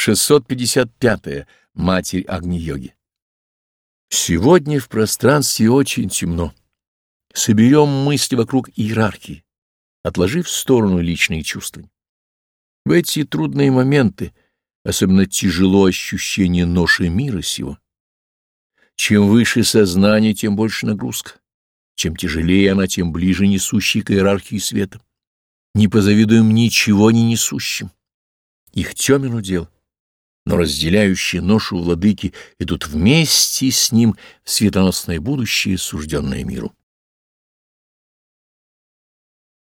655. -я. Матерь Агни-йоги. Сегодня в пространстве очень темно. Соберем мысли вокруг иерархии, отложив в сторону личные чувства. В эти трудные моменты особенно тяжело ощущение ноши мира сего. Чем выше сознание, тем больше нагрузка. Чем тяжелее она, тем ближе несущий к иерархии света. Не позавидуем ничего не несущим. Их темен удел, но разделяющие ношу владыки идут вместе с ним в светоносное будущее, сужденное миру.